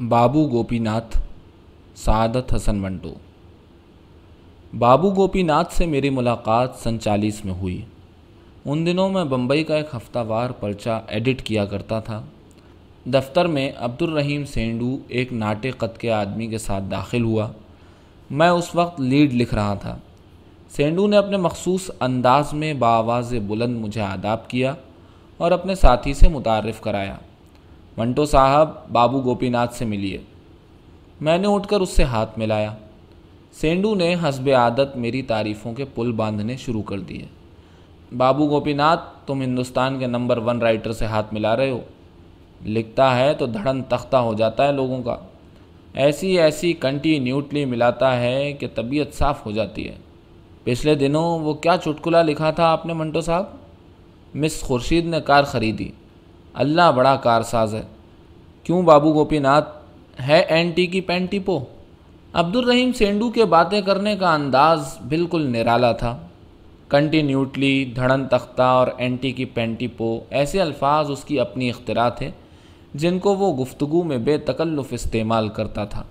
بابو گوپی ناتھ سعادت حسن منٹو۔ بابو گوپی ناتھ سے میری ملاقات سن چالیس میں ہوئی۔ ان دنوں میں بمبئی کا ایک ہفتہ وار پرچہ ایڈٹ کیا کرتا تھا۔ دفتر میں عبد الرحیم سینڈو ایک ناٹے قد کے آدمی کے ساتھ داخل ہوا۔ میں اس وقت لیڈ لکھ رہا تھا۔ سینڈو نے اپنے مخصوص انداز میں بآواز بلند مجھے آداب کیا اور اپنے ساتھی سے متعارف کرایا۔ منٹو صاحب بابو گوپی ناتھ سے ملیے میں نے اٹھ کر اس سے ہاتھ ملایا۔ سینڈو نے حسب عادت میری تعریفوں کے پل باندھنے شروع کر دیے۔ بابو گوپی ناتھ تم ہندوستان کے نمبر ون رائٹر سے ہاتھ ملا رہے ہو۔ لکھتا ہے تو دھڑن تختہ ہو جاتا ہے لوگوں کا۔ ایسی ایسی کنٹینیوٹلی ملاتا ہے کہ طبیعت صاف ہو جاتی ہے۔ پچھلے دنوں وہ کیا چٹکلا لکھا تھا آپ نے منٹو صاحب؟ مس خورشید نے کار خریدی۔ اللہ بڑا کارساز ہے۔ کیوں بابو گوپی ناتھ ہے اینٹی کی پینٹی پو؟ عبد الرحیم سینڈو کے باتیں کرنے کا انداز بالکل نرالا تھا۔ کنٹینیوٹلی دھڑن تختہ اور اینٹی کی پینٹی پو ایسے الفاظ اس کی اپنی اختراع تھے جن کو وہ گفتگو میں بے تکلف استعمال کرتا تھا۔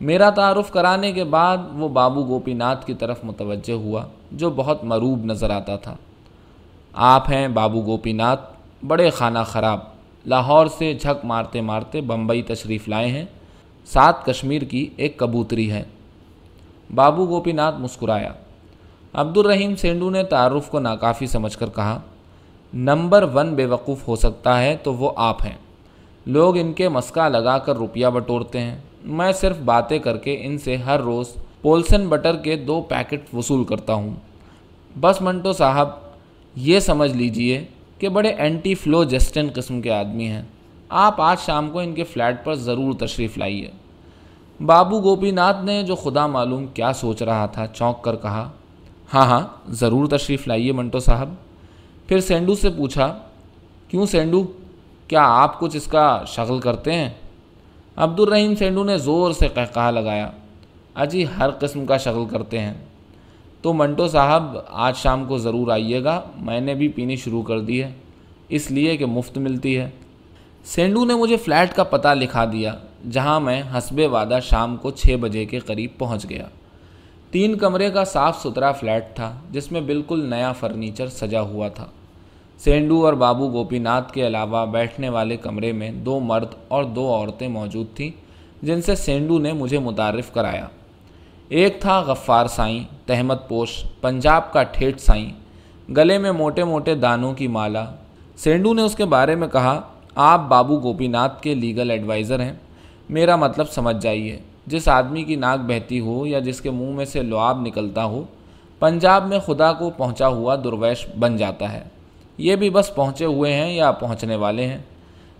میرا تعارف کرانے کے بعد وہ بابو گوپی ناتھ کی طرف متوجہ ہوا جو بہت مروب نظر آتا تھا۔ آپ ہیں بابو گوپی ناتھ۔ بڑے خانہ خراب، لاہور سے جھک مارتے مارتے بمبئی تشریف لائے ہیں۔ ساتھ کشمیر کی ایک کبوتری ہے۔ بابو گوپی ناتھ مسکرایا۔ عبد الرحیم سینڈو نے تعارف کو ناکافی سمجھ کر کہا، نمبر ون بے وقوف ہو سکتا ہے تو وہ آپ ہیں۔ لوگ ان کے مسکا لگا کر روپیہ بٹورتے ہیں۔ میں صرف باتیں کر کے ان سے ہر روز پولسن بٹر کے دو پیکٹ وصول کرتا ہوں۔ بس منٹو صاحب، یہ سمجھ لیجیے کہ بڑے اینٹی فلو جسٹن قسم کے آدمی ہیں۔ آپ آج شام کو ان کے فلیٹ پر ضرور تشریف لائیے۔ بابو گوپی ناتھ نے جو خدا معلوم کیا سوچ رہا تھا چونک کر کہا ہاں ہاں ضرور تشریف لائیے منٹو صاحب۔ پھر سینڈو سے پوچھا، کیوں سینڈو؟ کیا آپ کچھ اس کا شغل کرتے ہیں؟ عبد الرحیم سینڈو نے زور سے کہا لگایا، اجی ہر قسم کا شغل کرتے ہیں۔ تو منٹو صاحب، آج شام کو ضرور آئیے گا۔ میں نے بھی پینی شروع کر دی ہے، اس لیے کہ مفت ملتی ہے۔ سینڈو نے مجھے فلیٹ کا پتہ لکھا دیا، جہاں میں حسب وعدہ شام کو چھ بجے کے قریب پہنچ گیا۔ تین کمرے کا صاف ستھرا فلیٹ تھا، جس میں بالکل نیا فرنیچر سجا ہوا تھا۔ سینڈو اور بابو گوپی ناتھ کے علاوہ بیٹھنے والے کمرے میں دو مرد اور دو عورتیں موجود تھیں، جن سے سینڈو نے مجھے متعارف کرایا۔ ایک تھا غفار سائیں، تحمد پوش، پنجاب کا ٹھیٹ سائیں۔ گلے میں موٹے موٹے دانوں کی مالا۔ سینڈو نے اس کے بارے میں کہا، آپ بابو گوپی ناتھ کے لیگل ایڈوائزر ہیں۔ میرا مطلب سمجھ جائیے، جس آدمی کی ناک بہتی ہو یا جس کے منہ میں سے لعاب نکلتا ہو، پنجاب میں خدا کو پہنچا ہوا درویش بن جاتا ہے۔ یہ بھی بس پہنچے ہوئے ہیں یا پہنچنے والے ہیں۔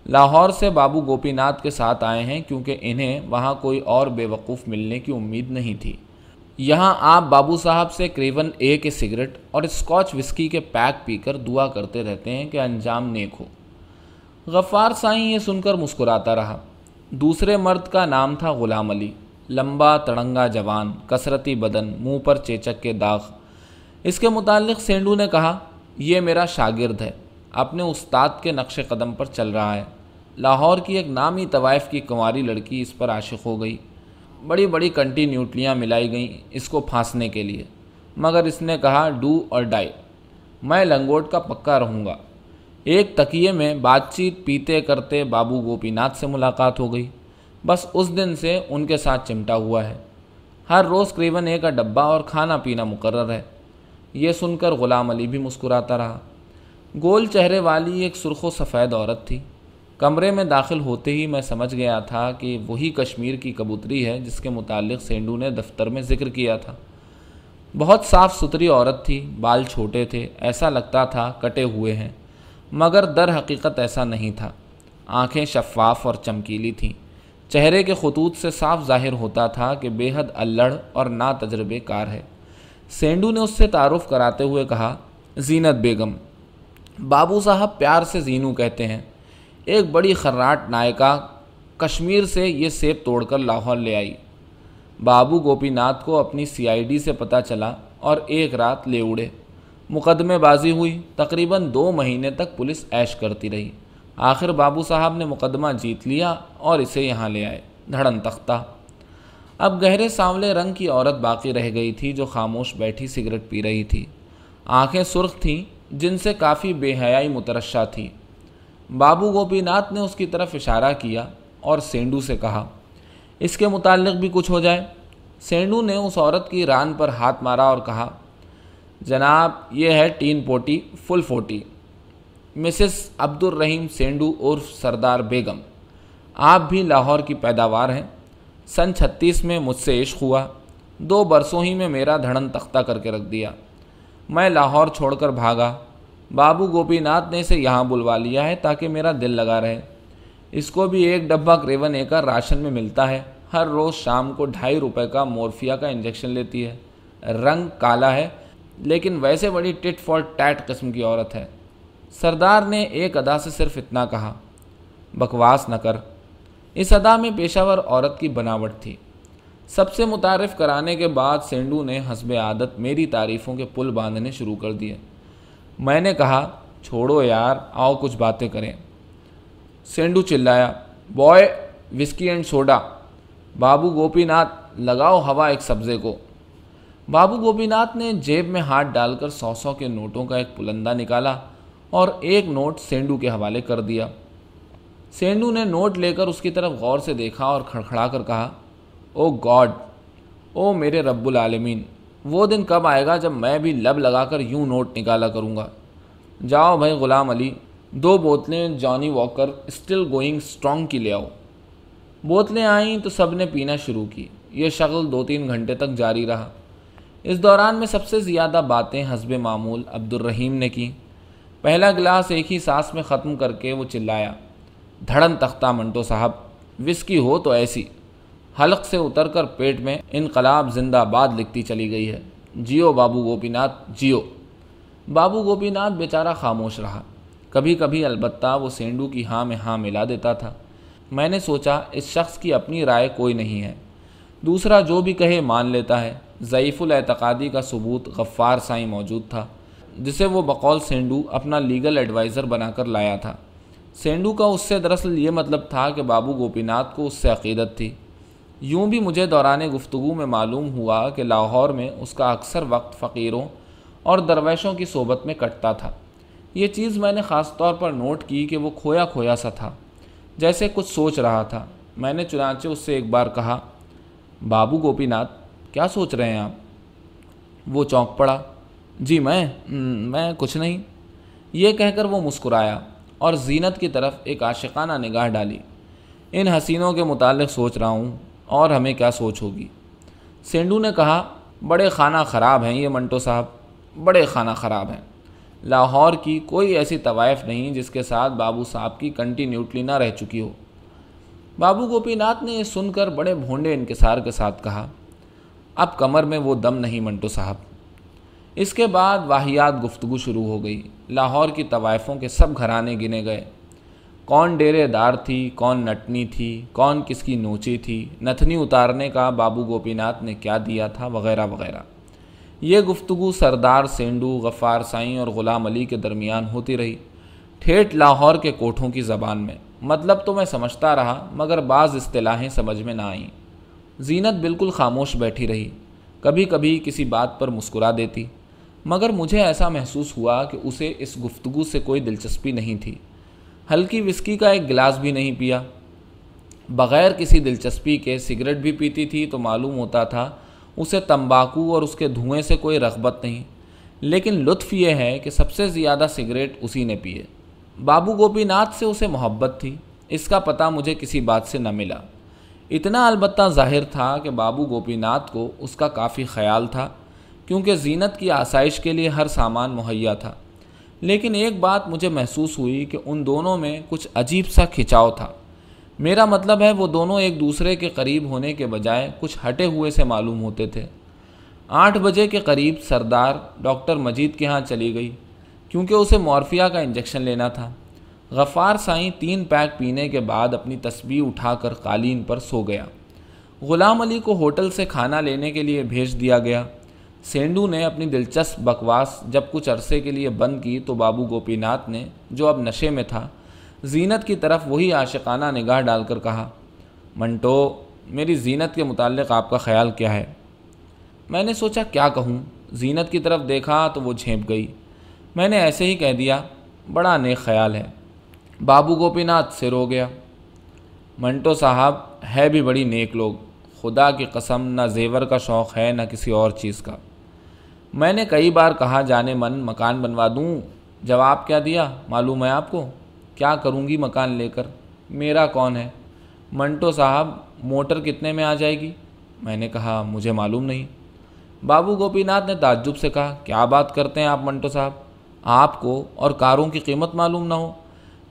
لاہور سے بابو گوپی ناتھ کے ساتھ آئے ہیں کیونکہ انہیں وہاں کوئی اور بے وقوف ملنے کی امید نہیں تھی۔ یہاں آپ بابو صاحب سے قریباً ایک سگریٹ اور اسکاچ وسکی کے پیک پی کر دعا کرتے رہتے ہیں کہ انجام نیک ہو۔ غفار سائیں یہ سن کر مسکراتا رہا۔ دوسرے مرد کا نام تھا غلام علی۔ لمبا، تڑنگا جوان، کثرتی بدن، منہ پر چیچک کے داغ۔ اس کے متعلق سینڈو نے کہا، یہ میرا شاگرد ہے۔ اپنے استاد کے نقش قدم پر چل رہا ہے۔ لاہور کی ایک نامی طوائف کی کنواری لڑکی اس پر عاشق ہو گئی۔ بڑی بڑی کنٹینیوٹلیاں ملائی گئیں اس کو پھانسنے کے لیے۔ مگر اس نے کہا ڈو اور ڈائی میں لنگوٹ کا پکا رہوں گا۔ ایک تکیے میں بات چیت پیتے کرتے بابو گوپی ناتھ سے ملاقات ہو گئی۔ بس اس دن سے ان کے ساتھ چمٹا ہوا ہے۔ ہر روز قریباً ایک ڈبہ اور کھانا پینا مقرر ہے۔ یہ سن کر غلام علی بھی مسکراتا رہا۔ گول چہرے والی ایک سرخ و سفید عورت تھی۔ کمرے میں داخل ہوتے ہی میں سمجھ گیا تھا کہ وہی کشمیر کی کبوتری ہے جس کے متعلق سینڈو نے دفتر میں ذکر کیا تھا۔ بہت صاف ستھری عورت تھی، بال چھوٹے تھے، ایسا لگتا تھا کٹے ہوئے ہیں، مگر در حقیقت ایسا نہیں تھا۔ آنکھیں شفاف اور چمکیلی تھیں۔ چہرے کے خطوط سے صاف ظاہر ہوتا تھا کہ بے حد الڑ اور نا تجربے کار ہے۔ سینڈو نے اس سے تعارف کراتے ہوئے کہا، زینت بیگم بابو صاحب پیار سے زینو کہتے ہیں۔ ایک بڑی خراٹ نائکا کشمیر سے یہ سیب توڑ کر لاہور لے آئی۔ بابو گوپی ناتھ کو اپنی سی آئی ڈی سے پتہ چلا اور ایک رات لے اڑے۔ مقدمے بازی ہوئی۔ تقریباً دو مہینے تک پولیس ایش کرتی رہی۔ آخر بابو صاحب نے مقدمہ جیت لیا اور اسے یہاں لے آئے۔ دھڑن تختہ۔ اب گہرے سانولے رنگ کی عورت باقی رہ گئی تھی جو خاموش بیٹھی سگریٹ پی رہی تھی۔ آنکھیں سرخ تھیں۔ جن سے کافی بے حیائی مترشہ تھی۔ بابو گوپی ناتھ نے اس کی طرف اشارہ کیا اور سینڈو سے کہا، اس کے متعلق بھی کچھ ہو جائے سینڈو نے اس عورت کی ران پر ہاتھ مارا اور کہا، جناب، یہ ہے ٹین پوٹی، فل فوٹی۔ مسز عبد الرحیم سینڈو عرف سردار بیگم۔ آپ بھی لاہور کی پیداوار ہیں۔ سن چھتیس میں مجھ سے عشق ہوا۔ دو برسوں ہی میں میرا دھڑن تختہ کر کے رکھ دیا۔ میں لاہور چھوڑ کر بھاگا۔ بابو گوپی ناتھ نے اسے یہاں بلوا لیا ہے تاکہ میرا دل لگا رہے۔ اس کو بھی ایک ڈبہ کریون اے کا راشن میں ملتا ہے۔ ہر روز شام کو ڈھائی روپے کا مورفیا کا انجیکشن لیتی ہے۔ رنگ کالا ہے، لیکن ویسے بڑی ٹٹ فور ٹیٹ قسم کی عورت ہے۔ سردار نے ایک ادا سے صرف اتنا کہا، بکواس نہ کر۔ اس ادا میں پیشہ ور عورت کی بناوٹ تھی۔ سب سے متعارف کرانے کے بعد سینڈو نے حسب عادت میری تعریفوں کے پل باندھنے شروع کر دیے۔ میں نے کہا، چھوڑو یار، آؤ کچھ باتیں کریں۔ سینڈو چلایا، boy, whisky and soda. Babu Gopinath لگاؤ ہوا ایک سبزے کو۔ بابو گوپی ناتھ نے جیب میں ہاتھ ڈال کر سو سو کے نوٹوں کا ایک پلندہ نکالا اور ایک نوٹ سینڈو کے حوالے کر دیا۔ سینڈو نے نوٹ لے کر اس کی طرف غور سے دیکھا اور کھڑکھڑا کر کہا او گاڈ، او میرے رب العالمین، وہ دن کب آئے گا جب میں بھی لب لگا کر یوں نوٹ نکالا کروں گا؟ جاؤ بھائی غلام علی، دو بوتلیں جانی واکر اسٹل گوئنگ اسٹرانگ کی لے آؤ۔ بوتلیں آئیں تو سب نے پینا شروع کی، یہ شغل دو تین گھنٹے تک جاری رہا۔ اس دوران میں سب سے زیادہ باتیں حسب معمول عبد الرحیم نے کی۔ پہلا گلاس ایک ہی سانس میں ختم کر کے وہ چلایا۔ دھڑن تختہ منٹو صاحب، وسکی ہو تو ایسی۔ حلق سے اتر کر پیٹ میں انقلاب زندہ باد لکھتی چلی گئی ہے۔ جیو بابو گوپی ناتھ جیو۔ بابو گوپی ناتھ بیچارہ خاموش رہا۔ کبھی کبھی البتہ وہ سینڈو کی ہاں میں ہاں ملا دیتا تھا۔ میں نے سوچا، اس شخص کی اپنی رائے کوئی نہیں ہے۔ دوسرا جو بھی کہے مان لیتا ہے۔ ضعیف الاعتقادی کا ثبوت غفار سائیں موجود تھا، جسے وہ بقول سینڈو اپنا لیگل ایڈوائزر بنا کر لایا تھا۔ سینڈو کا اس سے دراصل یہ مطلب تھا کہ بابو گوپی ناتھ کو اس سے عقیدت تھی۔ یوں بھی مجھے دوران گفتگو میں معلوم ہوا کہ لاہور میں اس کا اکثر وقت فقیروں اور درویشوں کی صحبت میں کٹتا تھا۔ یہ چیز میں نے خاص طور پر نوٹ کی کہ وہ کھویا کھویا سا تھا، جیسے کچھ سوچ رہا تھا۔ میں نے چنانچہ اس سے ایک بار کہا، بابو گوپی ناتھ کیا سوچ رہے ہیں آپ؟ وہ چونک پڑا جی میں میں کچھ نہیں یہ کہہ کر وہ مسکرایا اور زینت کی طرف ایک عاشقانہ نگاہ ڈالی۔ ان حسینوں کے متعلق سوچ رہا ہوں۔ اور ہمیں کیا سوچ ہوگی؟ سینڈو نے کہا، بڑے خانہ خراب ہیں یہ منٹو صاحب، بڑے خانہ خراب ہیں۔ لاہور کی کوئی ایسی طوائف نہیں جس کے ساتھ بابو صاحب کی کنٹینیوٹلی نہ رہ چکی ہو۔ بابو گوپی ناتھ نے یہ سن کر بڑے بھونڈے انکسار کے ساتھ کہا، اب کمر میں وہ دم نہیں منٹو صاحب۔ اس کے بعد واحیات گفتگو شروع ہو گئی۔ لاہور کی طوائفوں کے سب گھرانے گنے گئے۔ کون ڈیرے دار تھی، کون نٹنی تھی، کون کس کی نوچی تھی، نتنی اتارنے کا بابو گوپی ناتھ نے کیا دیا تھا، وغیرہ وغیرہ۔ یہ گفتگو سردار سینڈو، غفار سائیں اور غلام علی کے درمیان ہوتی رہی۔ ٹھیٹ لاہور کے کوٹھوں کی زبان میں۔ مطلب تو میں سمجھتا رہا، مگر بعض اصطلاحیں سمجھ میں نہ آئیں۔ زینت بالکل خاموش بیٹھی رہی۔ کبھی کبھی کسی بات پر مسکرا دیتی۔ مگر مجھے ایسا محسوس ہوا کہ اسے اس گفتگو سے کوئی دلچسپی نہیں تھی۔ ہلکی وسکی کا ایک گلاس بھی نہیں پیا۔ بغیر کسی دلچسپی کے سگریٹ بھی پیتی تھی تو معلوم ہوتا تھا اسے تمباکو اور اس کے دھوئیں سے کوئی رغبت نہیں۔ لیکن لطف یہ ہے کہ سب سے زیادہ سگریٹ اسی نے پیے۔ بابو گوپی ناتھ سے اسے محبت تھی۔ اس کا پتہ مجھے کسی بات سے نہ ملا۔ اتنا البتہ ظاہر تھا کہ بابو گوپی ناتھ کو اس کا کافی خیال تھا، کیونکہ زینت کی آسائش کے لیے ہر سامان مہیا تھا۔ لیکن ایک بات مجھے محسوس ہوئی کہ ان دونوں میں کچھ عجیب سا کھچاؤ تھا۔ میرا مطلب ہے وہ دونوں ایک دوسرے کے قریب ہونے کے بجائے کچھ ہٹے ہوئے سے معلوم ہوتے تھے۔ آٹھ بجے کے قریب سردار ڈاکٹر مجید کے ہاں چلی گئی، کیونکہ اسے مورفیا کا انجیکشن لینا تھا۔ غفار سائیں تین پیک پینے کے بعد اپنی تسبیح اٹھا کر قالین پر سو گیا۔ غلام علی کو ہوٹل سے کھانا لینے کے لیے بھیج دیا گیا۔ سینڈو نے اپنی دلچسپ بکواس جب کچھ عرصے کے لیے بند کی تو بابو گوپی ناتھ نے، جو اب نشے میں تھا، زینت کی طرف وہی عاشقانہ نگاہ ڈال کر کہا، منٹو، میری زینت کے متعلق آپ کا خیال کیا ہے؟ میں نے سوچا، کیا کہوں؟ زینت کی طرف دیکھا تو وہ جھینپ گئی۔ میں نے ایسے ہی کہہ دیا، بڑا نیک خیال ہے۔ بابو گوپی ناتھ سر ہو گیا۔ منٹو صاحب، ہے بھی بڑی نیک لوگ۔ خدا کی قسم، نہ زیور کا شوق ہے، نہ کسی اور چیز کا۔ میں نے کئی بار کہا جانے من مکان بنوا دوں۔ جواب کیا دیا؟ معلوم ہے آپ کو؟ کیا کروں گی مکان لے کر؟ میرا کون ہے؟ منٹو صاحب، موٹر کتنے میں آ جائے گی؟ میں نے کہا، مجھے معلوم نہیں۔ بابو گوپی ناتھ نے تعجب سے کہا، کیا بات کرتے ہیں آپ منٹو صاحب؟ آپ کو اور کاروں کی قیمت معلوم نہ ہو۔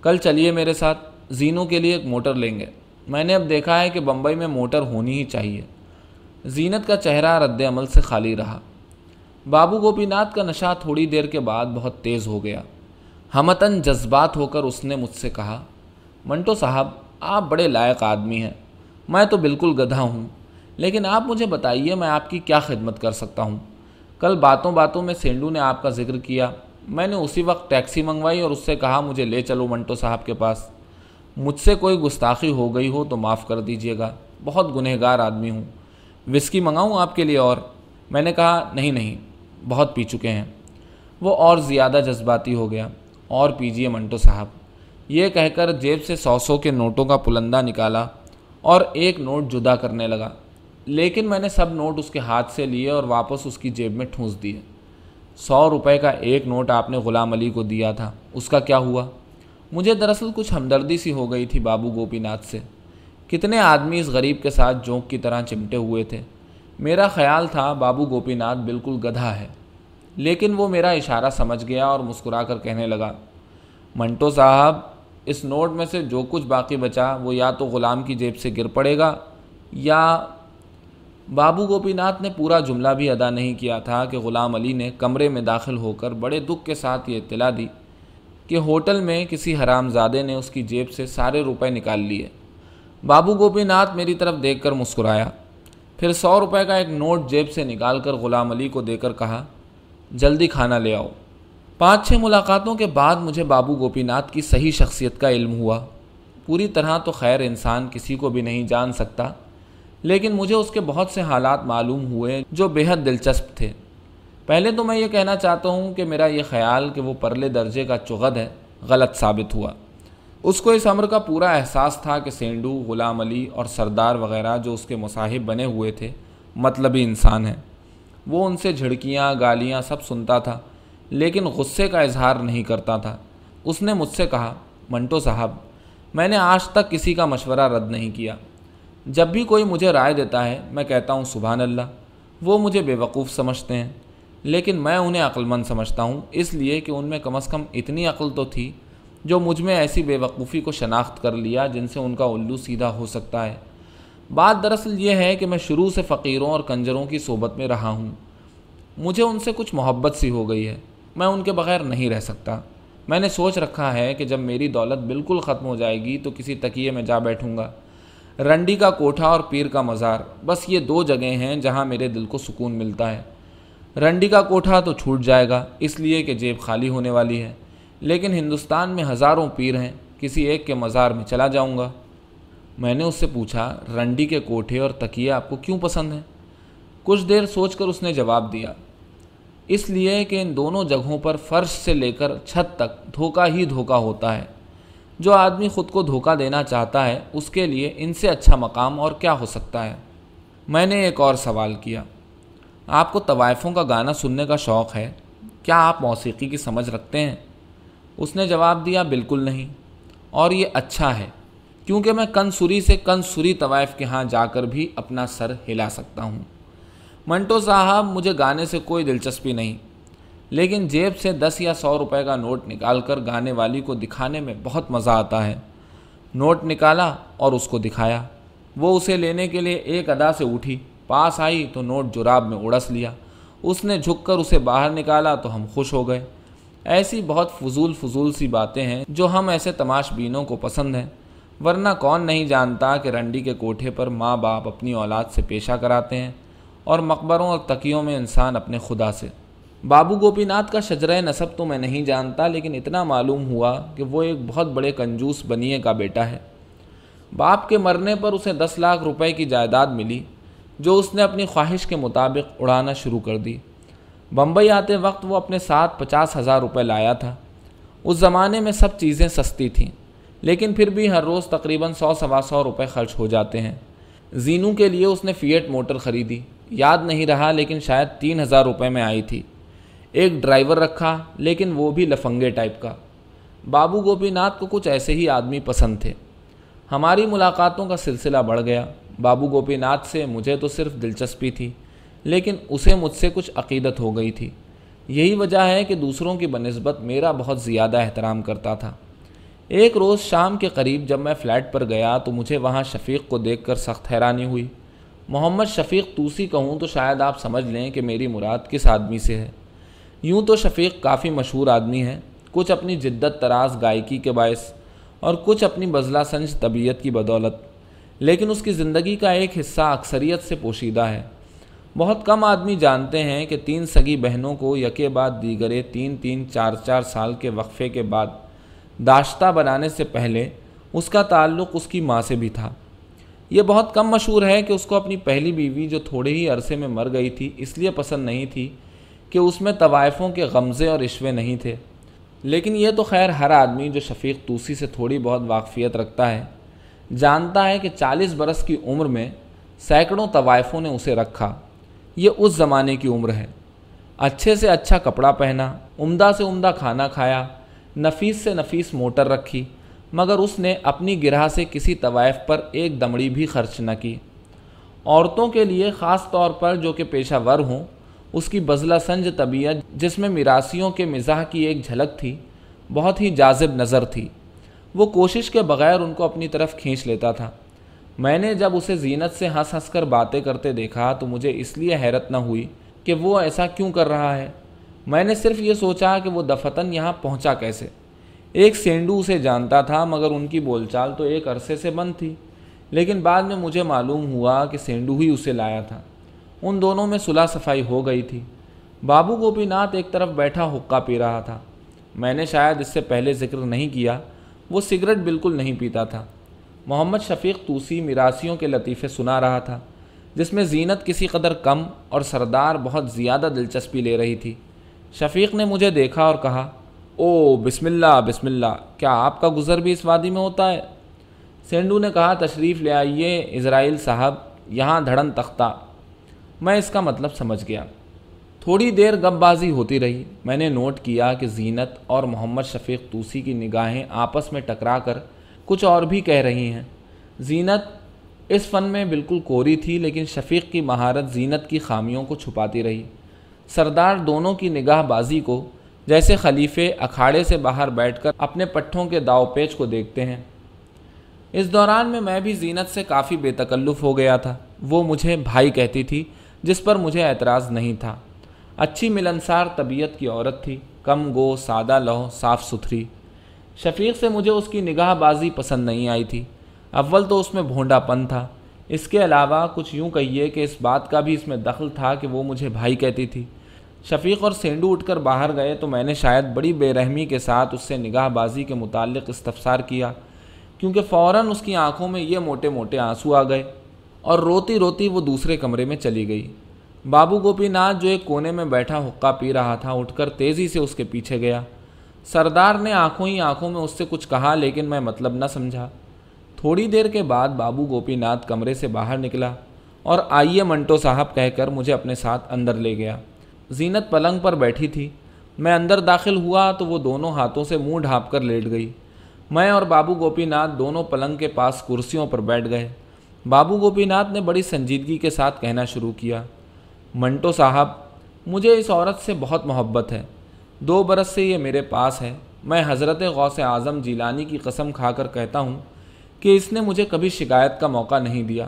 کل چلیے میرے ساتھ زینوں کے لیے ایک موٹر لیں گے۔ میں نے اب دیکھا ہے کہ بمبئی میں موٹر ہونی ہی چاہیے۔ زینت کا چہرہ رد عمل سے خالی رہا۔ بابو گوپی ناتھ کا نشہ تھوڑی دیر کے بعد بہت تیز ہو گیا۔ ہمتن جذبات ہو کر اس نے مجھ سے کہا، منٹو صاحب، آپ بڑے لائق آدمی ہیں۔ میں تو بالکل گدھا ہوں، لیکن آپ مجھے بتائیے میں آپ کی کیا خدمت کر سکتا ہوں۔ کل باتوں باتوں میں سینڈو نے آپ کا ذکر کیا۔ میں نے اسی وقت ٹیکسی منگوائی اور اس سے کہا، مجھے لے چلو منٹو صاحب کے پاس۔ مجھ سے کوئی گستاخی ہو گئی ہو تو معاف کر دیجیے گا۔ بہت گنہ گار آدمی ہوں۔ وسکی منگاؤں آپ کے لیے اور؟ میں نے کہا، نہیں نہیں۔ بہت پی چکے ہیں۔ وہ اور زیادہ جذباتی ہو گیا۔ اور پیجیے منٹو صاحب۔ یہ کہہ کر جیب سے سو سو کے نوٹوں کا پلندہ نکالا اور ایک نوٹ جدا کرنے لگا۔ لیکن میں نے سب نوٹ اس کے ہاتھ سے لیے اور واپس اس کی جیب میں ٹھونس دیے۔ سو روپے کا ایک نوٹ آپ نے غلام علی کو دیا تھا۔ اس کا کیا ہوا؟ مجھے دراصل کچھ ہمدردی سی ہو گئی تھی بابو گوپی ناتھ سے۔ کتنے آدمی اس غریب کے ساتھ جونک کی طرح چمٹے ہوئے تھے۔ میرا خیال تھا بابو گوپی ناتھ بالکل گدھا ہے، لیکن وہ میرا اشارہ سمجھ گیا اور مسکرا کر کہنے لگا، منٹو صاحب، اس نوٹ میں سے جو کچھ باقی بچا وہ یا تو غلام کی جیب سے گر پڑے گا یا بابو گوپی ناتھ نے پورا جملہ بھی ادا نہیں کیا تھا کہ غلام علی نے کمرے میں داخل ہو کر بڑے دکھ کے ساتھ یہ اطلاع دی کہ ہوٹل میں کسی حرام زادے نے اس کی جیب سے سارے روپے نکال لیے۔ بابو گوپی ناتھ میری طرف دیکھ کر مسکرایا۔ پھر سو روپے کا ایک نوٹ جیب سے نکال کر غلام علی کو دے کر کہا، جلدی کھانا لے آؤ۔ پانچ چھ ملاقاتوں کے بعد مجھے بابو گوپی ناتھ کی صحیح شخصیت کا علم ہوا۔ پوری طرح تو خیر انسان کسی کو بھی نہیں جان سکتا، لیکن مجھے اس کے بہت سے حالات معلوم ہوئے جو حد دلچسپ تھے۔ پہلے تو میں یہ کہنا چاہتا ہوں کہ میرا یہ خیال کہ وہ پرلے درجے کا چغد ہے، غلط ثابت ہوا۔ اس کو اس عمر کا پورا احساس تھا کہ سینڈو، غلام علی اور سردار وغیرہ جو اس کے مصاحب بنے ہوئے تھے، مطلبی انسان ہیں۔ وہ ان سے جھڑکیاں، گالیاں سب سنتا تھا، لیکن غصے کا اظہار نہیں کرتا تھا۔ اس نے مجھ سے کہا، منٹو صاحب، میں نے آج تک کسی کا مشورہ رد نہیں کیا۔ جب بھی کوئی مجھے رائے دیتا ہے، میں کہتا ہوں، سبحان اللہ، وہ مجھے بے وقوف سمجھتے ہیں۔ لیکن میں انہیں عقل مند سمجھتا ہوں، اس لیے کہ ان میں کم از کم اتنی عقل تو تھی جو مجھ میں ایسی بے وقوفی کو شناخت کر لیا جن سے ان کا الو سیدھا ہو سکتا ہے۔ بات دراصل یہ ہے کہ میں شروع سے فقیروں اور کنجروں کی صحبت میں رہا ہوں۔ مجھے ان سے کچھ محبت سی ہو گئی ہے۔ میں ان کے بغیر نہیں رہ سکتا۔ میں نے سوچ رکھا ہے کہ جب میری دولت بالکل ختم ہو جائے گی تو کسی تکیے میں جا بیٹھوں گا۔ رنڈی کا کوٹھا اور پیر کا مزار، بس یہ دو جگہیں ہیں جہاں میرے دل کو سکون ملتا ہے۔ رنڈی کا کوٹھا تو چھوٹ جائے گا، اس لیے کہ جیب خالی ہونے والی ہے۔ لیکن ہندوستان میں ہزاروں پیر ہیں، کسی ایک کے مزار میں چلا جاؤں گا۔ میں نے اس سے پوچھا، رنڈی کے کوٹھے اور تکیے آپ کو کیوں پسند ہیں؟ کچھ دیر سوچ کر اس نے جواب دیا، اس لیے کہ ان دونوں جگہوں پر فرش سے لے کر چھت تک دھوکہ ہی دھوکہ ہوتا ہے۔ جو آدمی خود کو دھوکہ دینا چاہتا ہے، اس کے لیے ان سے اچھا مقام اور کیا ہو سکتا ہے؟ میں نے ایک اور سوال کیا۔ آپ کو طوائفوں کا گانا سننے کا شوق ہے؟ کیا آپ موسیقی کی سمجھ رکھتے ہیں؟ اس نے جواب دیا، بالکل نہیں۔ اور یہ اچھا ہے، کیونکہ میں کن سری سے کن سری طوائف کے ہاں جا کر بھی اپنا سر ہلا سکتا ہوں۔ منٹو صاحب، مجھے گانے سے کوئی دلچسپی نہیں، لیکن جیب سے دس یا سو روپے کا نوٹ نکال کر گانے والی کو دکھانے میں بہت مزہ آتا ہے۔ نوٹ نکالا اور اس کو دکھایا۔ وہ اسے لینے کے لیے ایک ادا سے اٹھی۔ پاس آئی تو نوٹ جراب میں اڑس لیا۔ اس نے جھک کر اسے باہر نکالا تو ہم خوش ہو گئے۔ ایسی بہت فضول فضول سی باتیں ہیں جو ہم ایسے تماش بینوں کو پسند ہیں، ورنہ کون نہیں جانتا کہ رنڈی کے کوٹھے پر ماں باپ اپنی اولاد سے پیشہ کراتے ہیں اور مقبروں اور تکیوں میں انسان اپنے خدا سے۔ بابو گوپی ناتھ کا شجرہ نصب تو میں نہیں جانتا، لیکن اتنا معلوم ہوا کہ وہ ایک بہت بڑے کنجوس بنیے کا بیٹا ہے۔ باپ کے مرنے پر اسے دس لاکھ روپے کی جائیداد ملی، جو اس نے اپنی خواہش کے مطابق اڑانا شروع کر دی۔ بمبئی آتے وقت وہ اپنے ساتھ پچاس ہزار روپے لایا تھا۔ اس زمانے میں سب چیزیں سستی تھیں، لیکن پھر بھی ہر روز تقریباً سو سوا سو روپے خرچ ہو جاتے ہیں۔ زینو کے لیے اس نے فیٹ موٹر خریدی۔ یاد نہیں رہا، لیکن شاید تین ہزار روپے میں آئی تھی۔ ایک ڈرائیور رکھا، لیکن وہ بھی لفنگے ٹائپ کا۔ بابو گوپی ناتھ کو کچھ ایسے ہی آدمی پسند تھے۔ ہماری ملاقاتوں کا سلسلہ بڑھ گیا۔ بابو گوپی ناتھ سے مجھے تو صرف دلچسپی تھی۔ لیکن اسے مجھ سے کچھ عقیدت ہو گئی تھی۔ یہی وجہ ہے کہ دوسروں کی بنسبت میرا بہت زیادہ احترام کرتا تھا۔ ایک روز شام کے قریب جب میں فلیٹ پر گیا تو مجھے وہاں شفیق کو دیکھ کر سخت حیرانی ہوئی۔ محمد شفیق توسی کہوں تو شاید آپ سمجھ لیں کہ میری مراد کس آدمی سے ہے۔ یوں تو شفیق کافی مشہور آدمی ہے، کچھ اپنی جدت تراز گائکی کے باعث اور کچھ اپنی بزلہ سنج طبیعت کی بدولت۔ لیکن اس کی زندگی کا ایک حصہ اکثریت سے پوشیدہ ہے۔ بہت کم آدمی جانتے ہیں کہ تین سگی بہنوں کو یکے بعد دیگرے تین تین چار چار سال کے وقفے کے بعد داشتہ بنانے سے پہلے اس کا تعلق اس کی ماں سے بھی تھا۔ یہ بہت کم مشہور ہے کہ اس کو اپنی پہلی بیوی جو تھوڑے ہی عرصے میں مر گئی تھی، اس لیے پسند نہیں تھی کہ اس میں طوائفوں کے غمزے اور عشوے نہیں تھے۔ لیکن یہ تو خیر ہر آدمی جو شفیق توسی سے تھوڑی بہت واقفیت رکھتا ہے، جانتا ہے کہ چالیس برس کی عمر میں سینکڑوں طوائفوں نے اسے رکھا۔ یہ اس زمانے کی عمر ہے۔ اچھے سے اچھا کپڑا پہنا، عمدہ سے عمدہ کھانا کھایا، نفیس سے نفیس موٹر رکھی، مگر اس نے اپنی گرہ سے کسی طوائف پر ایک دمڑی بھی خرچ نہ کی۔ عورتوں کے لیے خاص طور پر جو کہ پیشہ ور ہوں، اس کی بزلہ سنج طبیعت جس میں مراسیوں کے مزاح کی ایک جھلک تھی، بہت ہی جازب نظر تھی۔ وہ کوشش کے بغیر ان کو اپنی طرف کھینچ لیتا تھا۔ میں نے جب اسے زینت سے ہنس ہنس کر باتیں کرتے دیکھا تو مجھے اس لیے حیرت نہ ہوئی کہ وہ ایسا کیوں کر رہا ہے۔ میں نے صرف یہ سوچا کہ وہ دفتن یہاں پہنچا کیسے۔ ایک سینڈو اسے جانتا تھا مگر ان کی بول چال تو ایک عرصے سے بند تھی۔ لیکن بعد میں مجھے معلوم ہوا کہ سینڈو ہی اسے لایا تھا۔ ان دونوں میں صلح صفائی ہو گئی تھی۔ بابو گوپی ناتھ ایک طرف بیٹھا حقہ پی رہا تھا۔ میں نے شاید اس سے پہلے ذکر نہیں کیا۔ وہ سگریٹ بالکل نہیں پیتا تھا۔ محمد شفیق توسی مراسیوں کے لطیفے سنا رہا تھا، جس میں زینت کسی قدر کم اور سردار بہت زیادہ دلچسپی لے رہی تھی۔ شفیق نے مجھے دیکھا اور کہا، او، بسم اللہ بسم اللہ، کیا آپ کا گزر بھی اس وادی میں ہوتا ہے؟ سینڈو نے کہا، تشریف لے آئیے، اسرائیل صاحب، یہاں دھڑن تختہ۔ میں اس کا مطلب سمجھ گیا۔ تھوڑی دیر گپ بازی ہوتی رہی۔ میں نے نوٹ کیا کہ زینت اور محمد شفیق توسی کی نگاہیں آپس میں ٹکرا کر کچھ اور بھی کہہ رہی ہیں۔ زینت اس فن میں بالکل کوری تھی، لیکن شفیق کی مہارت زینت کی خامیوں کو چھپاتی رہی۔ سردار دونوں کی نگاہ بازی کو جیسے خلیفے اکھاڑے سے باہر بیٹھ کر اپنے پٹھوں کے داؤ پیچ کو دیکھتے ہیں۔ اس دوران میں میں بھی زینت سے کافی بے تکلف ہو گیا تھا۔ وہ مجھے بھائی کہتی تھی، جس پر مجھے اعتراض نہیں تھا۔ اچھی ملنسار طبیعت کی عورت تھی۔ کم گو، سادہ لہو صاف ستھری۔ شفیق سے مجھے اس کی نگاہ بازی پسند نہیں آئی تھی۔ اول تو اس میں بھونڈا پن تھا۔ اس کے علاوہ کچھ یوں کہیے کہ اس بات کا بھی اس میں دخل تھا کہ وہ مجھے بھائی کہتی تھی۔ شفیق اور سینڈو اٹھ کر باہر گئے تو میں نے شاید بڑی بے رحمی کے ساتھ اس سے نگاہ بازی کے متعلق استفسار کیا، کیونکہ فوراً اس کی آنکھوں میں یہ موٹے موٹے آنسو آ گئے اور روتی روتی وہ دوسرے کمرے میں چلی گئی۔ بابو گوپی ناتھ جو ایک کونے میں بیٹھا حقہ پی رہا تھا، اٹھ کر تیزی سے اس کے پیچھے گیا۔ سردار نے آنکھوں ہی آنکھوں میں اس سے کچھ کہا، لیکن میں مطلب نہ سمجھا۔ تھوڑی دیر کے بعد بابو گوپی ناتھ کمرے سے باہر نکلا اور آئیے منٹو صاحب کہہ کر مجھے اپنے ساتھ اندر لے گیا۔ زینت پلنگ پر بیٹھی تھی۔ میں اندر داخل ہوا تو وہ دونوں ہاتھوں سے منہ ڈھانپ کر لیٹ گئی۔ میں اور بابو گوپی ناتھ دونوں پلنگ کے پاس کرسیوں پر بیٹھ گئے۔ بابو گوپی ناتھ نے بڑی سنجیدگی کے ساتھ کہنا شروع کیا۔ منٹو صاحب، مجھے اس عورت سے بہت محبت ہے۔ دو برس سے یہ میرے پاس ہے۔ میں حضرت غوث اعظم جیلانی کی قسم کھا کر کہتا ہوں کہ اس نے مجھے کبھی شکایت کا موقع نہیں دیا۔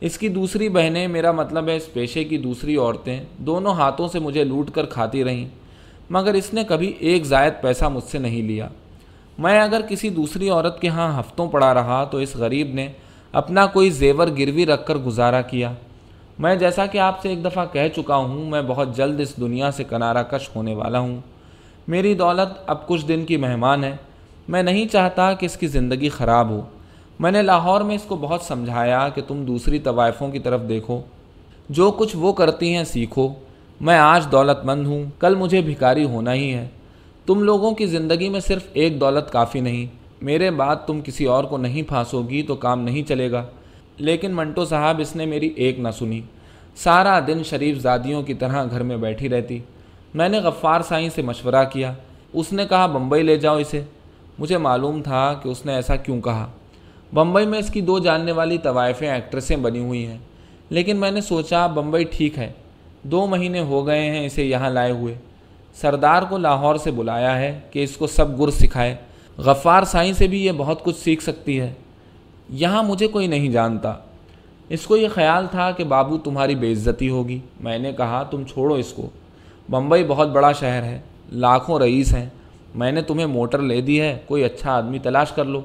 اس کی دوسری بہنیں میرا مطلب ہے اس پیشے کی دوسری عورتیں۔ دونوں ہاتھوں سے مجھے لوٹ کر کھاتی رہیں۔ مگر اس نے کبھی ایک زائد پیسہ مجھ سے نہیں لیا۔ میں اگر کسی دوسری عورت کے ہاں ہفتوں پڑا رہا تو اس غریب نے اپنا کوئی زیور گروی رکھ کر گزارا کیا۔ میں جیسا کہ آپ سے ایک دفعہ کہہ چکا ہوں، میں بہت جلد اس دنیا سے کنارہ کش ہونے والا ہوں۔ میری دولت اب کچھ دن کی مہمان ہے، میں نہیں چاہتا کہ اس کی زندگی خراب ہو۔ میں نے لاہور میں اس کو بہت سمجھایا کہ تم دوسری طوائفوں کی طرف دیکھو۔ جو کچھ وہ کرتی ہیں، سیکھو۔ میں آج دولت مند ہوں، کل مجھے بھکاری ہونا ہی ہے۔ تم لوگوں کی زندگی میں صرف ایک دولت کافی نہیں۔ میرے بعد تم کسی اور کو نہیں پھانسو گی تو کام نہیں چلے گا۔ لیکن منٹو صاحب، اس نے میری ایک نہ سنی۔ سارا دن شریف زادیوں کی طرح گھر میں بیٹھی رہتی۔ میں نے غفار سائیں سے مشورہ کیا۔ اس نے کہا، بمبئی لے جاؤ اسے۔ مجھے معلوم تھا کہ اس نے ایسا کیوں کہا۔ بمبئی میں اس کی دو جاننے والی طوائفیں ایکٹریسیں بنی ہوئی ہیں۔ لیکن میں نے سوچا، بمبئی ٹھیک ہے۔ دو مہینے ہو گئے ہیں اسے یہاں لائے ہوئے۔ سردار کو لاہور سے بلایا ہے کہ اس کو سب گر سکھائے۔ غفار سائیں سے بھی یہ بہت کچھ سیکھ سکتی ہے۔ یہاں مجھے کوئی نہیں جانتا۔ اس کو یہ خیال تھا کہ بابو تمہاری بے عزتی ہوگی۔ میں نے کہا، تم چھوڑو اس کو۔ بمبئی بہت بڑا شہر ہے، لاکھوں رئیس ہیں۔ میں نے تمہیں موٹر لے دی ہے، کوئی اچھا آدمی تلاش کر لو۔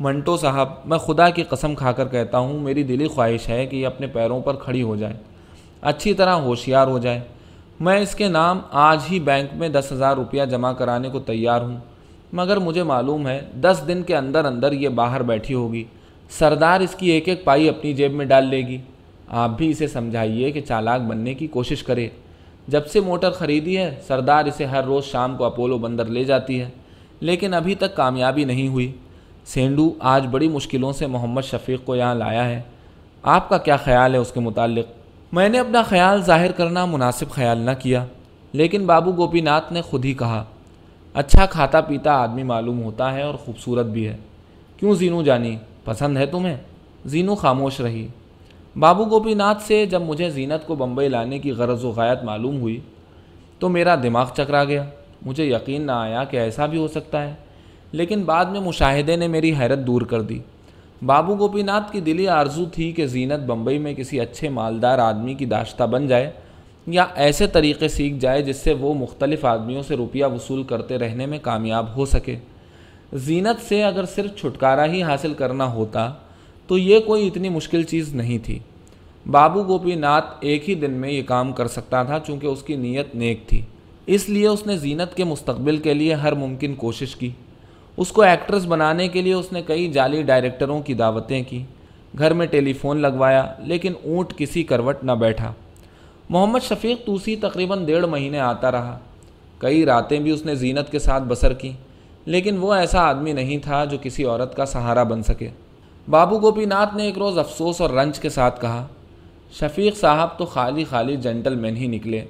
منٹو صاحب، میں خدا کی قسم کھا کر کہتا ہوں، میری دلی خواہش ہے کہ یہ اپنے پیروں پر کھڑی ہو جائے۔ اچھی طرح ہوشیار ہو جائے۔ میں اس کے نام آج ہی بینک میں دس ہزار روپیہ جمع کرانے کو تیار ہوں۔ مگر مجھے معلوم ہے، دس دن کے اندر اندر یہ باہر بیٹھی ہوگی۔ سردار اس کی ایک ایک پائی اپنی جیب میں ڈال لے گی۔ آپ بھی اسے سمجھائیے کہ چالاک بننے کی کوشش کرے۔ جب سے موٹر خریدی ہے، سردار اسے ہر روز شام کو اپولو بندر لے جاتی ہے۔ لیکن ابھی تک کامیابی نہیں ہوئی۔ سینڈو آج بڑی مشکلوں سے محمد شفیق کو یہاں لایا ہے۔ آپ کا کیا خیال ہے اس کے متعلق؟ میں نے اپنا خیال ظاہر کرنا مناسب خیال نہ کیا، لیکن بابو گوپی ناتھ نے خود ہی کہا اچھا کھاتا پیتا آدمی معلوم ہوتا ہے اور خوبصورت بھی ہے۔ کیوں زینو جانی؟ پسند ہے تمہیں؟ زینو خاموش رہی۔ بابو گوپی ناتھ سے جب مجھے زینت کو بمبئی لانے کی غرض و غایت معلوم ہوئی تو میرا دماغ چکرا گیا۔ مجھے یقین نہ آیا کہ ایسا بھی ہو سکتا ہے، لیکن بعد میں مشاہدے نے میری حیرت دور کر دی۔ بابو گوپی ناتھ کی دلی آرزو تھی کہ زینت بمبئی میں کسی اچھے مالدار آدمی کی داشتہ بن جائے یا ایسے طریقے سیکھ جائے جس سے وہ مختلف آدمیوں سے روپیہ وصول کرتے رہنے میں کامیاب ہو سکے۔ زینت سے اگر صرف چھٹکارا ہی حاصل کرنا ہوتا تو یہ کوئی اتنی مشکل چیز نہیں تھی۔ بابو گوپی ناتھ ایک ہی دن میں یہ کام کر سکتا تھا چونکہ اس کی نیت نیک تھی۔ اس لیے اس نے زینت کے مستقبل کے لیے ہر ممکن کوشش کی۔ اس کو ایکٹریس بنانے کے لیے اس نے کئی جعلی ڈائریکٹروں کی دعوتیں کی۔ گھر میں ٹیلی فون لگوایا، لیکن اونٹ کسی کروٹ نہ بیٹھا۔ محمد شفیق توسی تقریباً ڈیڑھ مہینے آتا رہا۔ کئی راتیں بھی اس نے زینت کے ساتھ بسر کی، لیکن وہ ایسا آدمی نہیں تھا جو کسی عورت کا سہارا بن سکے۔ بابو گوپی ناتھ نے ایک روز افسوس اور رنج کے ساتھ کہا، شفیق صاحب تو خالی خالی جنٹل مین ہی نکلے،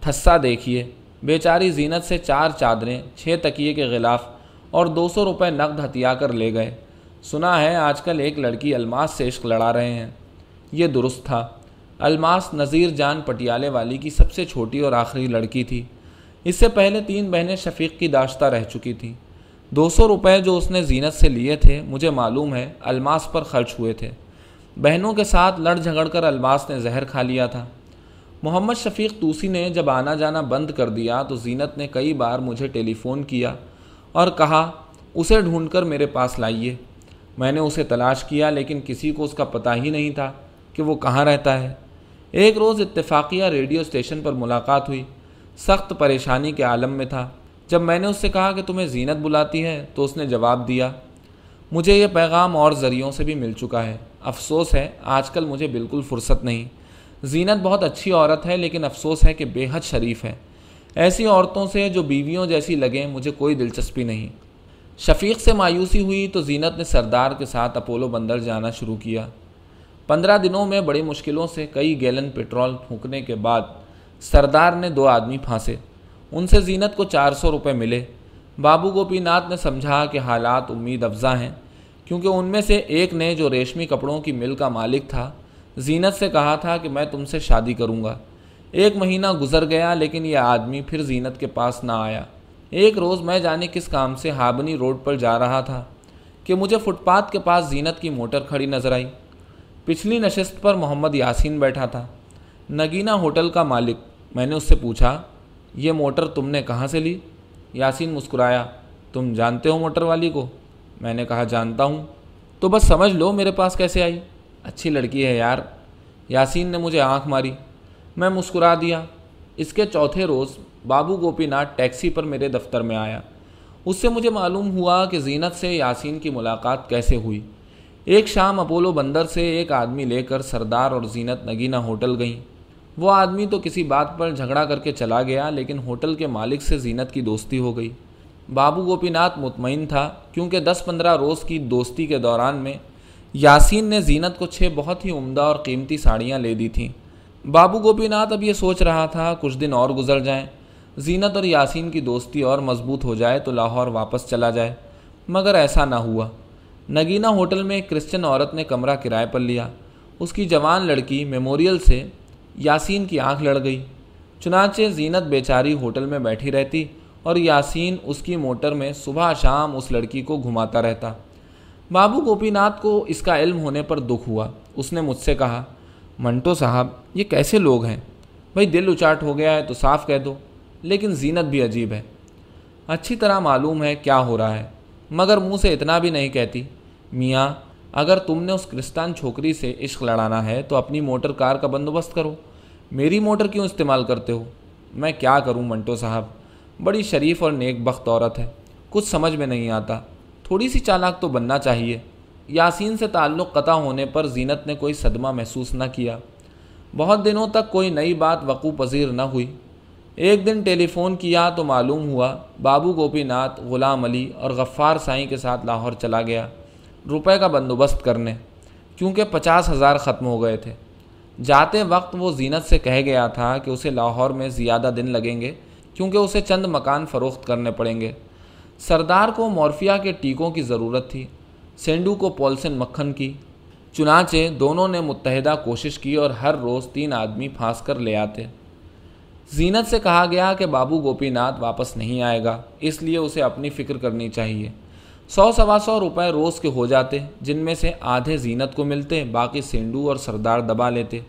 ٹھسا دیکھیے، بیچاری زینت سے چار چادریں، چھ تکیے کے غلاف اور دو سو روپے نقد ہتھیا کر لے گئے۔ سنا ہے، آج کل ایک لڑکی الماس سے عشق لڑا رہے ہیں۔ یہ درست تھا۔ الماس نذیر جان پٹیالے والی کی سب سے چھوٹی اور آخری لڑکی تھی۔ اس سے پہلے تین بہنیں شفیق کی داشتہ رہ چکی تھیں۔ دو سو روپے جو اس نے زینت سے لیے تھے، مجھے معلوم ہے، الماس پر خرچ ہوئے تھے۔ بہنوں کے ساتھ لڑ جھگڑ کر الماس نے زہر کھا لیا تھا۔ محمد شفیق توسی نے جب آنا جانا بند کر دیا تو زینت نے کئی بار مجھے ٹیلی فون کیا اور کہا، اسے ڈھونڈ کر میرے پاس لائیے۔ میں نے اسے تلاش کیا لیکن کسی کو اس کا پتہ ہی نہیں تھا کہ وہ کہاں رہتا ہے۔ ایک روز اتفاقیہ ریڈیو اسٹیشن پر ملاقات ہوئی۔ سخت پریشانی کے عالم میں تھا۔ جب میں نے اس سے کہا کہ تمہیں زینت بلاتی ہے تو اس نے جواب دیا، مجھے یہ پیغام اور ذریعوں سے بھی مل چکا ہے۔ افسوس ہے، آج کل مجھے بالکل فرصت نہیں۔ زینت بہت اچھی عورت ہے، لیکن افسوس ہے کہ بے حد شریف ہے۔ ایسی عورتوں سے جو بیویوں جیسی لگیں، مجھے کوئی دلچسپی نہیں۔ شفیق سے مایوسی ہوئی تو زینت نے سردار کے ساتھ اپولو بندر جانا شروع کیا۔ پندرہ دنوں میں بڑی مشکلوں سے کئی گیلن پیٹرول پھونکنے کے بعد سردار نے دو آدمی پھانسے۔ ان سے زینت کو چار سو روپے ملے۔ بابو گوپی ناتھ نے سمجھا کہ حالات امید افزا ہیں، کیونکہ ان میں سے ایک نے جو ریشمی کپڑوں کی مل کا مالک تھا، زینت سے کہا تھا کہ میں تم سے شادی کروں گا۔ ایک مہینہ گزر گیا لیکن یہ آدمی پھر زینت کے پاس نہ آیا۔ ایک روز میں جانے کس کام سے ہابنی روڈ پر جا رہا تھا کہ مجھے فٹ پاتھ کے پاس زینت کی موٹر کھڑی نظر آئی۔ پچھلی نشست پر محمد یاسین بیٹھا تھا۔ نگینہ ہوٹل کا مالک، میں نے اس سے پوچھا یہ موٹر تم نے کہاں سے لی؟ یاسین مسکرایا، تم جانتے ہو موٹر والی کو؟ میں نے کہا، جانتا ہوں۔ تو بس سمجھ لو میرے پاس کیسے آئی۔ اچھی لڑکی ہے یار۔ یاسین نے مجھے آنکھ ماری۔ میں مسکرا دیا۔ اس کے چوتھے روز بابو گوپی ناتھ ٹیکسی پر میرے دفتر میں آیا۔ اس سے مجھے معلوم ہوا کہ زینت سے یاسین کی ملاقات کیسے ہوئی۔ ایک شام اپولو بندر سے ایک آدمی لے کر سردار اور زینت نگینہ ہوٹل گئیں۔ وہ آدمی تو کسی بات پر جھگڑا کر کے چلا گیا، لیکن ہوٹل کے مالک سے زینت کی دوستی ہو گئی۔ بابو گوپی ناتھ مطمئن تھا، کیونکہ دس پندرہ روز کی دوستی کے دوران میں یاسین نے زینت کو چھ بہت ہی عمدہ اور قیمتی ساڑیاں لے دی تھیں۔ بابو گوپی ناتھ اب یہ سوچ رہا تھا، کچھ دن اور گزر جائیں۔ زینت اور یاسین کی دوستی اور مضبوط ہو جائے تو لاہور واپس چلا جائے، مگر ایسا نہ ہوا۔ نگینہ ہوٹل میں ایک کرسچن عورت نے کمرہ کرائے پر لیا۔ اس کی جوان لڑکی میموریل سے یاسین کی آنکھ لڑ گئی۔ چنانچہ زینت بیچاری ہوٹل میں بیٹھی رہتی اور یاسین اس کی موٹر میں صبح شام اس لڑکی کو گھماتا رہتا۔ بابو گوپی ناتھ کو اس کا علم ہونے پر دکھ ہوا۔ اس نے مجھ سے کہا، منٹو صاحب، یہ کیسے لوگ ہیں؟ بھائی دل اچاٹ ہو گیا ہے تو صاف کہہ دو، لیکن زینت بھی عجیب ہے۔ اچھی طرح معلوم ہے کیا ہو رہا ہے، مگر منہ سے اتنا بھی نہیں کہتی۔ میاں، اگر تم نے اس کرستان چھوکری سے عشق لڑانا ہے تو اپنی موٹر کار کا بندوبست کرو۔ میری موٹر کیوں استعمال کرتے ہو؟ میں کیا کروں منٹو صاحب؟ بڑی شریف اور نیک بخت عورت ہے، کچھ سمجھ میں نہیں آتا۔ تھوڑی سی چالاک تو بننا چاہیے۔ یاسین سے تعلق قطع ہونے پر زینت نے کوئی صدمہ محسوس نہ کیا۔ بہت دنوں تک کوئی نئی بات وقوع پذیر نہ ہوئی۔ ایک دن ٹیلی فون کیا تو معلوم ہوا بابو گوپی ناتھ، غلام علی اور غفار سائیں کے ساتھ لاہور چلا گیا۔ روپے کا بندوبست کرنے، کیونکہ پچاس ہزار ختم ہو گئے تھے۔ جاتے وقت وہ زینت سے کہہ گیا تھا کہ اسے لاہور میں زیادہ دن لگیں گے کیونکہ اسے چند مکان فروخت کرنے پڑیں گے۔ سردار کو مورفیا کے ٹیکوں کی ضرورت تھی، سینڈو کو پولسن مکھن کی۔ چنانچہ دونوں نے متحدہ کوشش کی اور ہر روز تین آدمی پھانس کر لے آتے۔ زینت سے کہا گیا کہ بابو گوپی ناتھ واپس نہیں آئے گا، اس لیے اسے اپنی فکر کرنی چاہیے۔ سو سوا سو روپے روز کے ہو جاتے، جن میں سے آدھے زینت کو ملتے، باقی سینڈو اور سردار دبا لیتے۔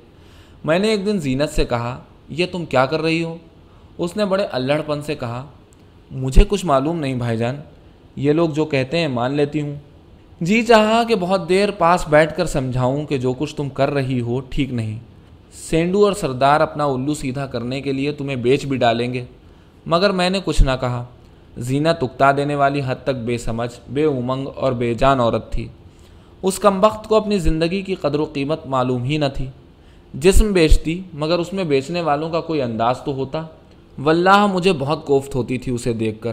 میں نے ایک دن زینت سے کہا، یہ تم کیا کر رہی ہو؟ اس نے بڑے الڑ پن سے کہا، مجھے کچھ معلوم نہیں بھائی جان، یہ لوگ جو کہتے ہیں مان لیتی ہوں۔ جی چاہا کہ بہت دیر پاس بیٹھ کر سمجھاؤں کہ جو کچھ تم کر رہی ہو ٹھیک نہیں۔ سینڈو اور سردار اپنا الو سیدھا کرنے کے لیے تمہیں بیچ بھی ڈالیں گے۔ مگر میں نے کچھ نہ کہا۔ زینہ تکتا دینے والی حد تک بے سمجھ، بے امنگ اور بے جان عورت تھی۔ اس کم وقت کو اپنی زندگی کی قدر و قیمت معلوم ہی نہ تھی۔ جسم بیچتی، مگر اس میں بیچنے والوں کا کوئی انداز تو ہوتا۔ واللہ مجھے بہت کوفت ہوتی تھی اسے دیکھ کر۔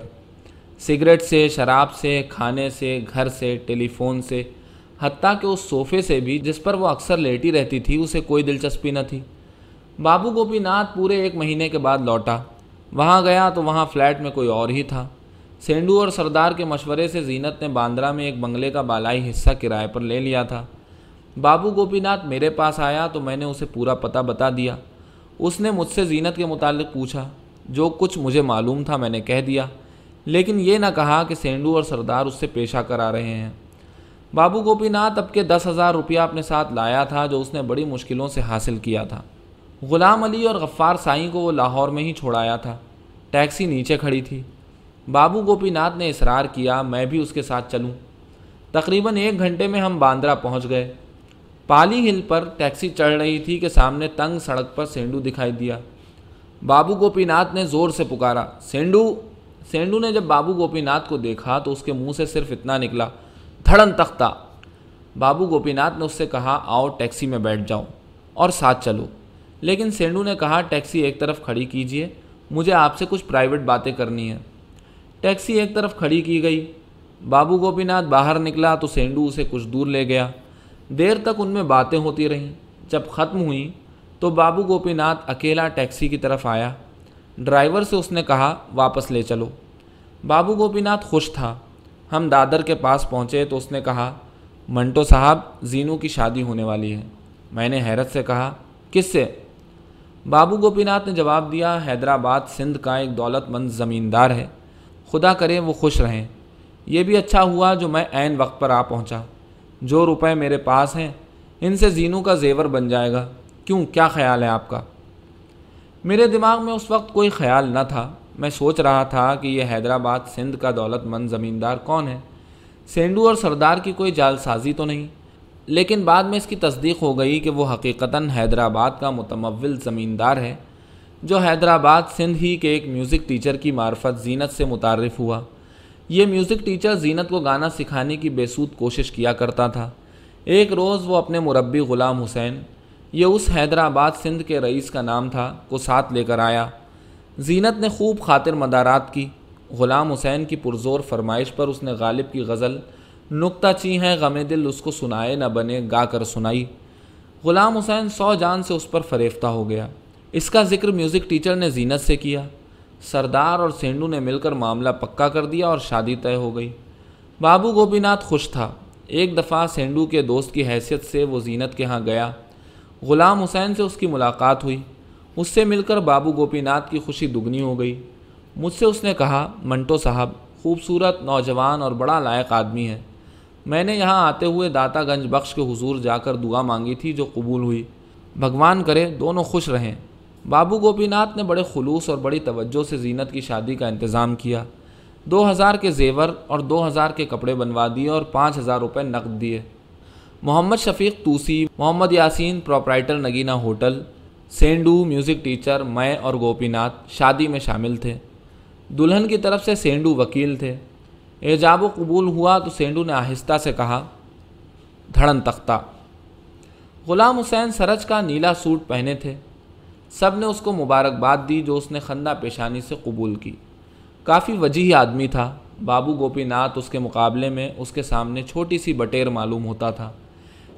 سگریٹ سے، شراب سے، کھانے سے، گھر سے ٹیلی فون سے۔ حتیٰ کہ اس صوفے سے بھی، جس پر وہ اکثر لیٹی رہتی تھی، اسے کوئی دلچسپی نہ تھی۔ بابو گوپی ناتھ پورے ایک مہینے کے بعد لوٹا۔ وہاں گیا تو وہاں فلیٹ میں کوئی اور ہی تھا۔ سینڈو اور سردار کے مشورے سے زینت نے باندرا میں ایک بنگلے کا بالائی حصہ کرائے پر لے لیا تھا۔ بابو گوپی ناتھ میرے پاس آیا تو میں نے اسے پورا پتہ بتا دیا۔ اس نے مجھ سے زینت کے متعلق پوچھا، جو کچھ مجھے معلوم تھا میں نے کہہ دیا، لیکن یہ نہ کہا کہ سینڈو اور سردار اس سے پیشہ کرا رہے ہیں۔ بابو گوپی ناتھ اب کے دس ہزار روپیہ اپنے ساتھ لایا تھا جو اس نے بڑی مشکلوں سے حاصل کیا تھا۔ غلام علی اور غفار سائیں کو وہ لاہور میں ہی چھوڑایا تھا۔ ٹیکسی نیچے کھڑی تھی۔ بابو گوپی ناتھ نے اصرار کیا، میں بھی اس کے ساتھ چلوں۔ تقریباً ایک گھنٹے میں ہم باندرا پہنچ گئے۔ پالی ہل پر ٹیکسی چڑھ رہی تھی کہ سامنے تنگ سڑک پر سینڈو دکھائی دیا۔ بابو گوپی ناتھ نے زور سے پکارا، سینڈو! سینڈو نے جب بابو گوپی ناتھ کو دیکھا تو اس کے منہ سے صرف اتنا نکلا، دھڑن تختہ۔ بابو گوپی ناتھ نے اس سے کہا، آؤ ٹیکسی میں بیٹھ جاؤ اور ساتھ چلو۔ لیکن سینڈو نے کہا، ٹیکسی ایک طرف کھڑی کیجیے، مجھے آپ سے کچھ پرائیویٹ باتیں کرنی ہیں۔ ٹیکسی ایک طرف کھڑی کی گئی۔ بابو گوپی ناتھ باہر نکلا تو سینڈو اسے کچھ دور لے گیا۔ دیر تک ان میں باتیں ہوتی رہیں۔ جب ختم ہوئیں تو بابو گوپی ناتھ اکیلا ٹیکسی کی طرف آیا۔ ڈرائیور سے اس نے کہا، واپس لے چلو۔ بابو گوپی ناتھ خوش تھا۔ ہم دادر کے پاس پہنچے تو اس نے کہا، منٹو صاحب، زینو کی شادی ہونے والی ہے۔ میں نے حیرت سے کہا، کس سے؟ بابو گوپی ناتھ نے جواب دیا، حیدرآباد سندھ کا ایک دولت مند زمیندار ہے۔ خدا کرے وہ خوش رہیں۔ یہ بھی اچھا ہوا جو میں عین وقت پر آ پہنچا۔ جو روپے میرے پاس ہیں، ان سے زینو کا زیور بن جائے گا۔ کیوں؟ کیا خیال ہے آپ کا؟ میرے دماغ میں اس وقت کوئی خیال نہ تھا۔ میں سوچ رہا تھا کہ یہ حیدرآباد سندھ کا دولت مند زمیندار کون ہے۔ سینڈو اور سردار کی کوئی جال سازی تو نہیں۔ لیکن بعد میں اس کی تصدیق ہو گئی کہ وہ حقیقتاً حیدرآباد کا متمول زمیندار ہے۔ جو حیدرآباد سندھ ہی کے ایک میوزک ٹیچر کی معرفت زینت سے متعارف ہوا۔ یہ میوزک ٹیچر زینت کو گانا سکھانے کی بے سود کوشش کیا کرتا تھا۔ ایک روز وہ اپنے مربی غلام حسین، یہ اس حیدرآباد سندھ کے رئیس کا نام تھا، کو ساتھ لے کر آیا۔ زینت نے خوب خاطر مدارات کی۔ غلام حسین کی پرزور فرمائش پر اس نے غالب کی غزل، نکتہ چی ہے غم دل، اس کو سنائے نہ بنے گا کر سنائی۔ غلام حسین سو جان سے اس پر فریفتہ ہو گیا۔ اس کا ذکر میوزک ٹیچر نے زینت سے کیا۔ سردار اور سینڈو نے مل کر معاملہ پکا کر دیا اور شادی طے ہو گئی۔ بابو گوپی ناتھ خوش تھا۔ ایک دفعہ سینڈو کے دوست کی حیثیت سے وہ زینت کے ہاں گیا۔ غلام حسین سے اس کی ملاقات ہوئی۔ اس سے مل کر بابو گوپی ناتھ کی خوشی دگنی ہو گئی۔ مجھ سے اس نے کہا، منٹو صاحب، خوبصورت نوجوان اور بڑا لائق آدمی ہے۔ میں نے یہاں آتے ہوئے داتا گنج بخش کے حضور جا کر دعا مانگی تھی جو قبول ہوئی۔ بھگوان کرے، دونوں خوش رہیں۔ بابو گوپی ناتھ نے بڑے خلوص اور بڑی توجہ سے زینت کی شادی کا انتظام کیا۔ دو ہزار کے زیور اور دو ہزار کے کپڑے بنوا دیے اور پانچ ہزار روپے نقد دیے۔ محمد شفیق توسی، محمد یاسین پروپرائٹر نگینہ ہوٹل، سینڈو میوزک ٹیچر، میں اور گوپی ناتھ شادی میں شامل تھے۔ دلہن کی طرف سے سینڈو وکیل تھے۔ ایجاب و قبول ہوا تو سینڈو نے آہستہ سے کہا، دھڑن تختہ۔ غلام حسین سرج کا نیلا سوٹ پہنے تھے۔ سب نے اس کو مبارکباد دی جو اس نے خندہ پیشانی سے قبول کی۔ کافی وجیح آدمی تھا۔ بابو گوپی ناتھ اس کے مقابلے میں اس کے سامنے چھوٹی سی بٹیر معلوم ہوتا تھا۔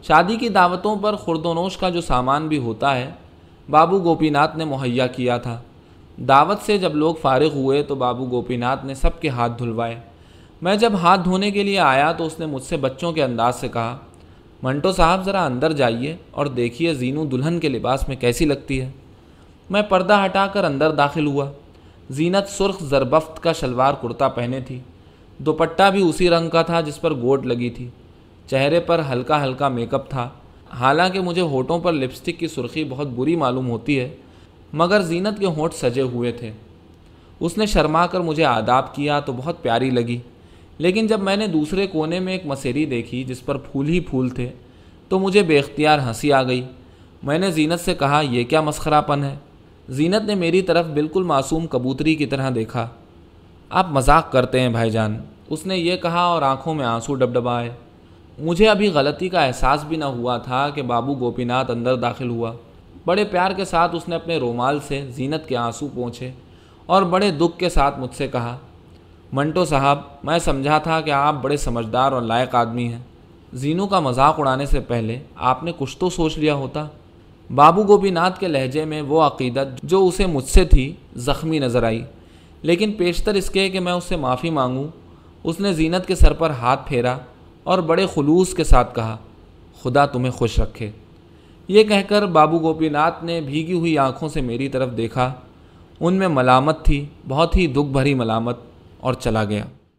شادی کی دعوتوں پر خرد و نوش کا جو سامان بھی ہوتا ہے، بابو گوپی ناتھ نے مہیا کیا تھا۔ دعوت سے جب لوگ فارغ ہوئے تو بابو گوپی ناتھ نے سب کے ہاتھ دھلوائے۔ میں جب ہاتھ دھونے کے لیے آیا تو اس نے مجھ سے بچوں کے انداز سے کہا، منٹو صاحب، ذرا اندر جائیے اور دیکھیے زینو دلہن کے لباس میں کیسی لگتی ہے؟ میں پردہ ہٹا کر اندر داخل ہوا۔ زینت سرخ زربفت کا شلوار کرتا پہنے تھی۔ دوپٹہ بھی اسی رنگ کا تھا جس پر گوٹ لگی تھی۔ چہرے پر ہلکا ہلکا میک اپ تھا۔ حالانکہ مجھے ہونٹوں پر لپسٹک کی سرخی بہت بری معلوم ہوتی ہے، مگر زینت کے ہونٹ سجے ہوئے تھے۔ اس نے شرما کر مجھے آداب کیا تو بہت پیاری لگی۔ لیکن جب میں نے دوسرے کونے میں ایک مسیری دیکھی جس پر پھول ہی پھول تھے، تو مجھے بے اختیار ہنسی آ گئی۔ میں نے زینت سے کہا، یہ کیا مسخرہ پن ہے؟ زینت نے میری طرف بالکل معصوم کبوتری کی طرح دیکھا۔ آپ مذاق کرتے ہیں بھائی جان۔ اس نے یہ کہا اور آنکھوں میں آنسو ڈب ڈبائے مجھے ابھی غلطی کا احساس بھی نہ ہوا تھا کہ بابو گوپی ناتھ اندر داخل ہوا۔ بڑے پیار کے ساتھ اس نے اپنے رومال سے زینت کے آنسو پہنچے اور بڑے دکھ کے ساتھ مجھ سے کہا، منٹو صاحب، میں سمجھا تھا کہ آپ بڑے سمجھدار اور لائق آدمی ہیں۔ زینو کا مذاق اڑانے سے پہلے آپ نے کچھ تو سوچ لیا ہوتا۔ بابو گوپی ناتھ کے لہجے میں وہ عقیدت جو اسے مجھ سے تھی زخمی نظر آئی۔ لیکن پیشتر اس کے کہ میں اس سے معافی مانگوں۔ اس نے زینت کے سر پر ہاتھ پھیرا اور بڑے خلوص کے ساتھ کہا، خدا تمہیں خوش رکھے۔ یہ کہہ کر بابو گوپی ناتھ نے بھیگی ہوئی آنکھوں سے میری طرف دیکھا۔ ان میں ملامت تھی، بہت ہی دکھ بھری ملامت اور چلا گیا۔